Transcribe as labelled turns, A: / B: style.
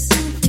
A: listen